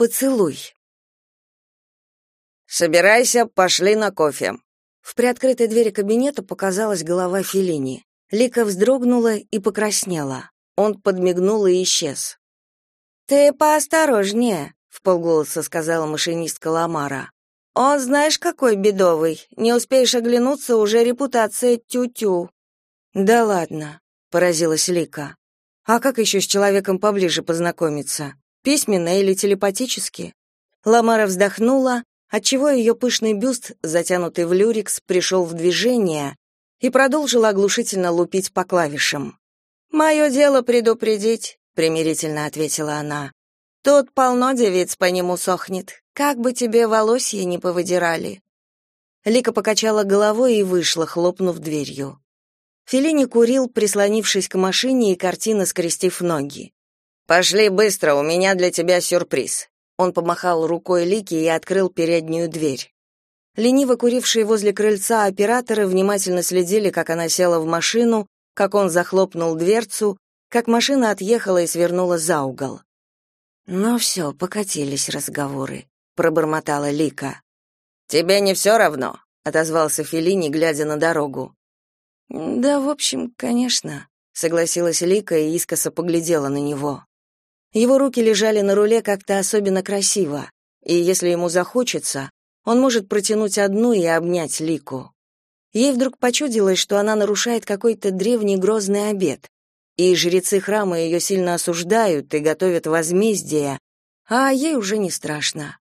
Поцелуй. Собирайся, пошли на кофе. В приоткрытой двери кабинета показалась голова Фелини. Лика вздрогнула и покраснела. Он подмигнул и исчез. Ты поосторожнее, вполголоса сказала машинистка Ламара. Он, знаешь, какой бедовый. Не успеешь оглянуться, уже репутация тю-тю. Да ладно, поразилась Лика. А как еще с человеком поближе познакомиться? Письменно или телепатически? Ламара вздохнула, отчего ее пышный бюст, затянутый в люрикс, пришел в движение и продолжила оглушительно лупить по клавишам. «Мое дело предупредить», — примирительно ответила она. «Тут полно девиц по нему сохнет. Как бы тебе волосья не повыдирали». Лика покачала головой и вышла, хлопнув дверью. Филини курил, прислонившись к машине и картина скрестив ноги. Пошли быстро, у меня для тебя сюрприз. Он помахал рукой Лике и открыл переднюю дверь. Лениво курившие возле крыльца операторы внимательно следили, как она села в машину, как он захлопнул дверцу, как машина отъехала и свернула за угол. «Ну все, покатились разговоры», — пробормотала Лика. «Тебе не все равно?» — отозвался Феллини, глядя на дорогу. «Да, в общем, конечно», — согласилась Лика и искоса поглядела на него. Его руки лежали на руле как-то особенно красиво, и если ему захочется, он может протянуть одну и обнять Лику. Ей вдруг почудилось, что она нарушает какой-то древний грозный обет, и жрецы храма ее сильно осуждают и готовят возмездие, а ей уже не страшно.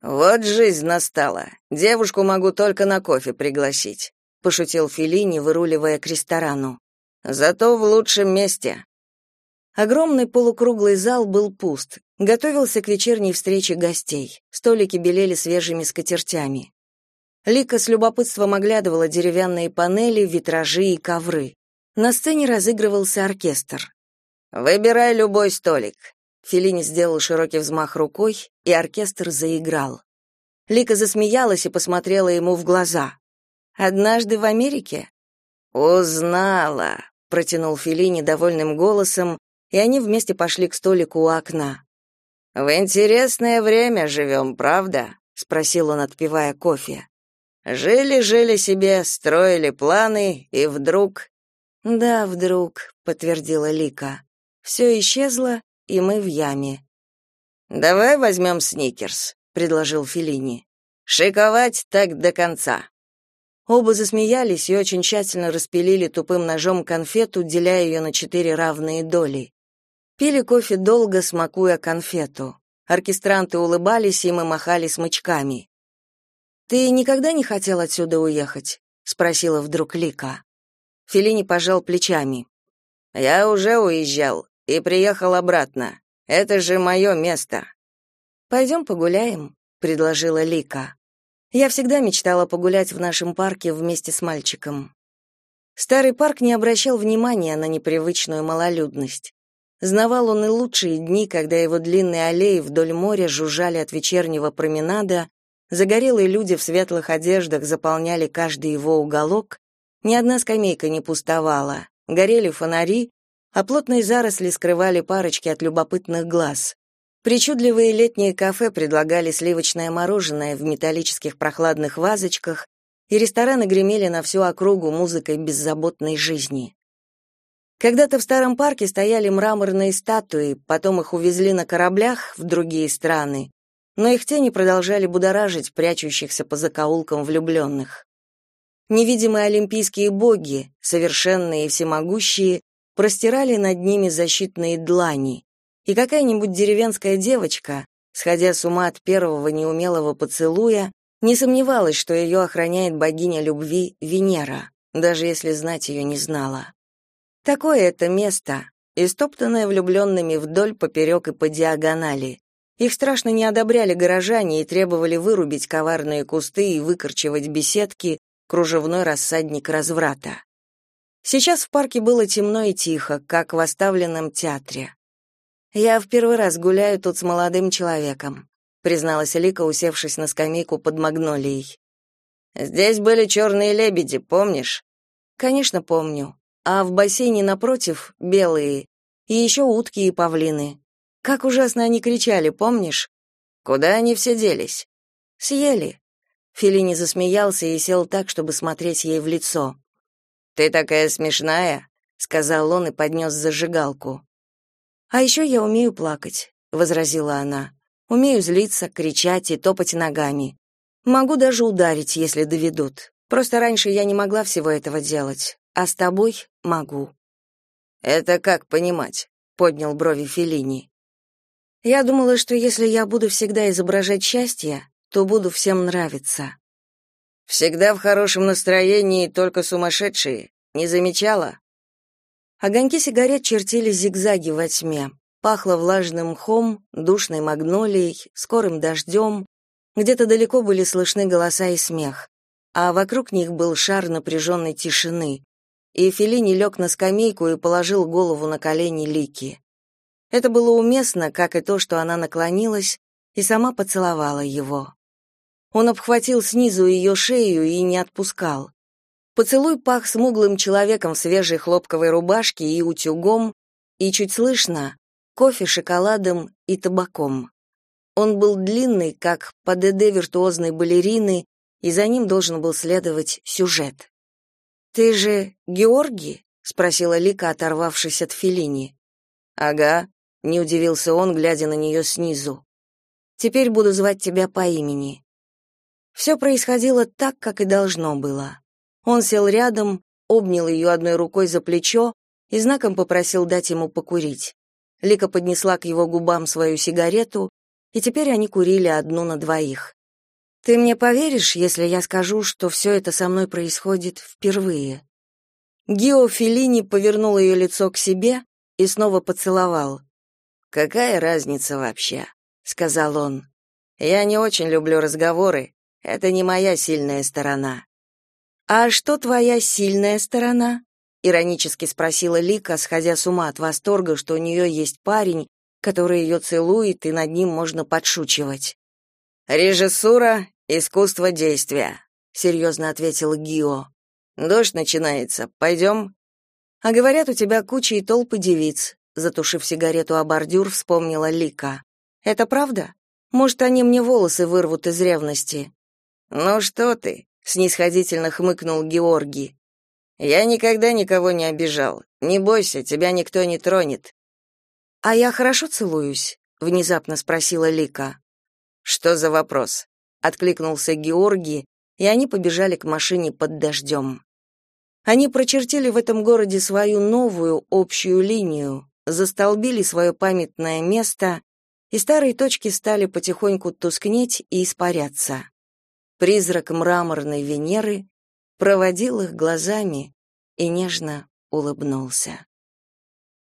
«Вот жизнь настала. Девушку могу только на кофе пригласить», — пошутил Филини, выруливая к ресторану. «Зато в лучшем месте. Огромный полукруглый зал был пуст. Готовился к вечерней встрече гостей. Столики белели свежими скатертями. Лика с любопытством оглядывала деревянные панели, витражи и ковры. На сцене разыгрывался оркестр. «Выбирай любой столик». Феллини сделал широкий взмах рукой, и оркестр заиграл. Лика засмеялась и посмотрела ему в глаза. «Однажды в Америке?» «Узнала», — протянул Феллини довольным голосом, и они вместе пошли к столику у окна. «В интересное время живем, правда?» — спросил он, отпивая кофе. «Жили-жили себе, строили планы, и вдруг...» «Да, вдруг», — подтвердила Лика. «Все исчезло, и мы в яме». «Давай возьмем сникерс», — предложил Филини. «Шиковать так до конца». Оба засмеялись и очень тщательно распилили тупым ножом конфету, деля ее на четыре равные доли. Пили кофе долго, смакуя конфету. Оркестранты улыбались им и махали смычками. «Ты никогда не хотел отсюда уехать?» — спросила вдруг Лика. Филини пожал плечами. «Я уже уезжал и приехал обратно. Это же мое место». «Пойдем погуляем», — предложила Лика. «Я всегда мечтала погулять в нашем парке вместе с мальчиком». Старый парк не обращал внимания на непривычную малолюдность. Знавал он и лучшие дни, когда его длинные аллеи вдоль моря жужжали от вечернего променада, загорелые люди в светлых одеждах заполняли каждый его уголок, ни одна скамейка не пустовала, горели фонари, а плотные заросли скрывали парочки от любопытных глаз. Причудливые летние кафе предлагали сливочное мороженое в металлических прохладных вазочках, и рестораны гремели на всю округу музыкой беззаботной жизни. Когда-то в старом парке стояли мраморные статуи, потом их увезли на кораблях в другие страны, но их тени продолжали будоражить прячущихся по закоулкам влюбленных. Невидимые олимпийские боги, совершенные и всемогущие, простирали над ними защитные длани, и какая-нибудь деревенская девочка, сходя с ума от первого неумелого поцелуя, не сомневалась, что ее охраняет богиня любви Венера, даже если знать ее не знала. Такое это место, истоптанное влюбленными вдоль, поперек и по диагонали. Их страшно не одобряли горожане и требовали вырубить коварные кусты и выкорчевать беседки, кружевной рассадник разврата. Сейчас в парке было темно и тихо, как в оставленном театре. «Я в первый раз гуляю тут с молодым человеком», призналась Лика, усевшись на скамейку под магнолией. «Здесь были черные лебеди, помнишь?» «Конечно, помню а в бассейне напротив белые, и еще утки и павлины. Как ужасно они кричали, помнишь? Куда они все делись? Съели. Филини засмеялся и сел так, чтобы смотреть ей в лицо. Ты такая смешная, сказал он и поднес зажигалку. А еще я умею плакать, возразила она. Умею злиться, кричать и топать ногами. Могу даже ударить, если доведут. Просто раньше я не могла всего этого делать, а с тобой могу. Это как понимать? поднял брови Филини. Я думала, что если я буду всегда изображать счастье, то буду всем нравиться. Всегда в хорошем настроении, только сумасшедшие. Не замечала? Огоньки сигарет чертили зигзаги во тьме. Пахло влажным мхом, душной магнолией, скорым дождем. Где-то далеко были слышны голоса и смех. А вокруг них был шар напряженной тишины. И Феллини лег на скамейку и положил голову на колени Лики. Это было уместно, как и то, что она наклонилась и сама поцеловала его. Он обхватил снизу ее шею и не отпускал. Поцелуй пах смуглым человеком в свежей хлопковой рубашке и утюгом, и чуть слышно кофе, шоколадом и табаком. Он был длинный, как ПДД виртуозной балерины, и за ним должен был следовать сюжет. «Ты же Георгий?» — спросила Лика, оторвавшись от Феллини. «Ага», не удивился он, глядя на нее снизу. Теперь буду звать тебя по имени. Все происходило так, как и должно было. Он сел рядом, обнял ее одной рукой за плечо и знаком попросил дать ему покурить. Лика поднесла к его губам свою сигарету, и теперь они курили одну на двоих. Ты мне поверишь, если я скажу, что все это со мной происходит впервые? Гио Феллини повернул ее лицо к себе и снова поцеловал. Какая разница вообще, сказал он. Я не очень люблю разговоры. Это не моя сильная сторона. А что твоя сильная сторона? иронически спросила Лика, сходя с ума от восторга, что у нее есть парень, который ее целует, и над ним можно подшучивать. Режиссура, искусство действия, серьезно ответил Гио. Дождь начинается. Пойдем?» А говорят, у тебя куча и толпы девиц затушив сигарету о бордюр, вспомнила Лика. Это правда? Может, они мне волосы вырвут из ревности? Ну что ты? снисходительно хмыкнул Георгий. Я никогда никого не обижал. Не бойся, тебя никто не тронет. А я хорошо целуюсь? внезапно спросила Лика. Что за вопрос? откликнулся Георгий, и они побежали к машине под дождем. Они прочертили в этом городе свою новую общую линию, застолбили свое памятное место, и старые точки стали потихоньку тускнеть и испаряться. Призрак мраморной Венеры проводил их глазами и нежно улыбнулся.